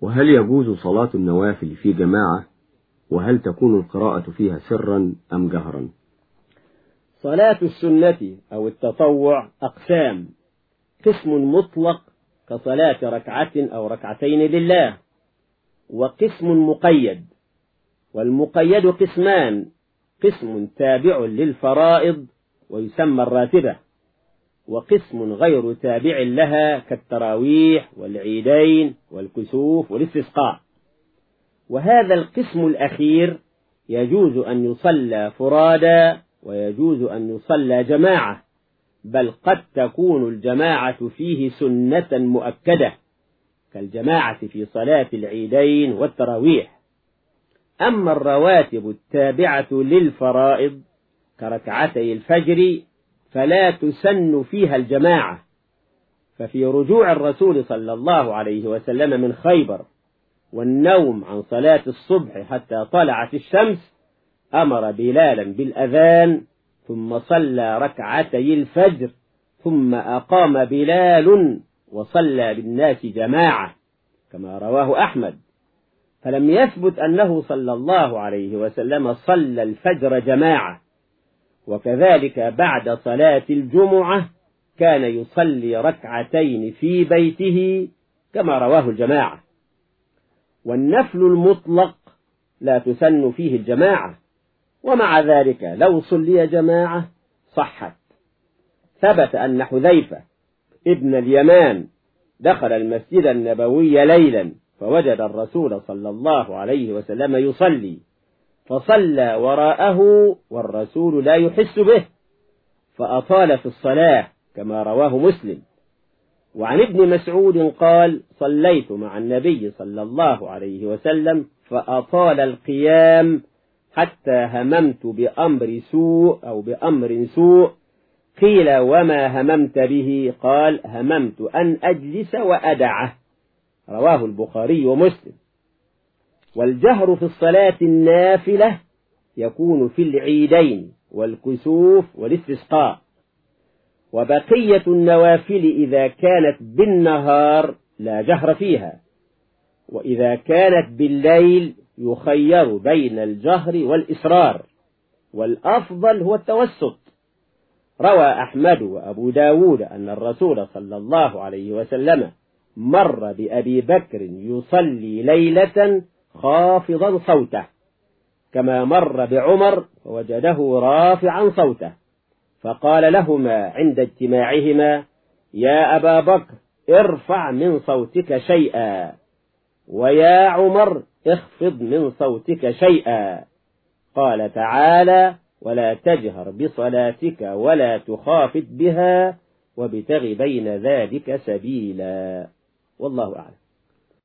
وهل يجوز صلاة النوافل في جماعة؟ وهل تكون القراءة فيها سرا أم جهرا؟ صلاة السنة أو التطوع أقسام. قسم مطلق كصلاة ركعة أو ركعتين لله. وقسم مقيد. والمقيد قسمان. قسم تابع للفرائض ويسمى الراتبة. وقسم غير تابع لها كالتراويح والعيدين والكسوف والاستسقاء. وهذا القسم الأخير يجوز أن يصلى فرادا ويجوز أن يصلى جماعة بل قد تكون الجماعة فيه سنة مؤكدة كالجماعة في صلاة العيدين والتراويح. أما الرواتب التابعة للفرائض كركعتي الفجر فلا تسن فيها الجماعة. ففي رجوع الرسول صلى الله عليه وسلم من خيبر والنوم عن صلاة الصبح حتى طلعت الشمس أمر بلالا بالأذان ثم صلى ركعتي الفجر ثم أقام بلال وصلى بالناس جماعة كما رواه أحمد. فلم يثبت أنه صلى الله عليه وسلم صلى الفجر جماعة. وكذلك بعد صلاة الجمعة كان يصلي ركعتين في بيته كما رواه الجماعة. والنفل المطلق لا تسن فيه الجماعة ومع ذلك لو صلي جماعة صحت. ثبت أن حذيفة ابن اليمان دخل المسجد النبوي ليلا فوجد الرسول صلى الله عليه وسلم يصلي. فصلى وراءه والرسول لا يحس به فأطال في الصلاة كما رواه مسلم. وعن ابن مسعود قال صليت مع النبي صلى الله عليه وسلم فأطال القيام حتى هممت بأمر سوء أو بأمر سوء. قيل وما هممت به؟ قال هممت أن أجلس وأدعه. رواه البخاري ومسلم. والجهر في الصلاة النافلة يكون في العيدين والكسوف والاستسقاء. وبقية النوافل إذا كانت بالنهار لا جهر فيها. وإذا كانت بالليل يخير بين الجهر والإسرار. والأفضل هو التوسط. روى أحمد وأبو داود أن الرسول صلى الله عليه وسلم مر بأبي بكر يصلي ليلة خافضا صوته كما مر بعمر ووجده رافعا صوته فقال لهما عند اجتماعهما يا أبا بكر ارفع من صوتك شيئا ويا عمر اخفض من صوتك شيئا. قال تعالى ولا تجهر بصلاتك ولا تخافت بها وابتغ بين ذلك سبيلا. والله أعلم.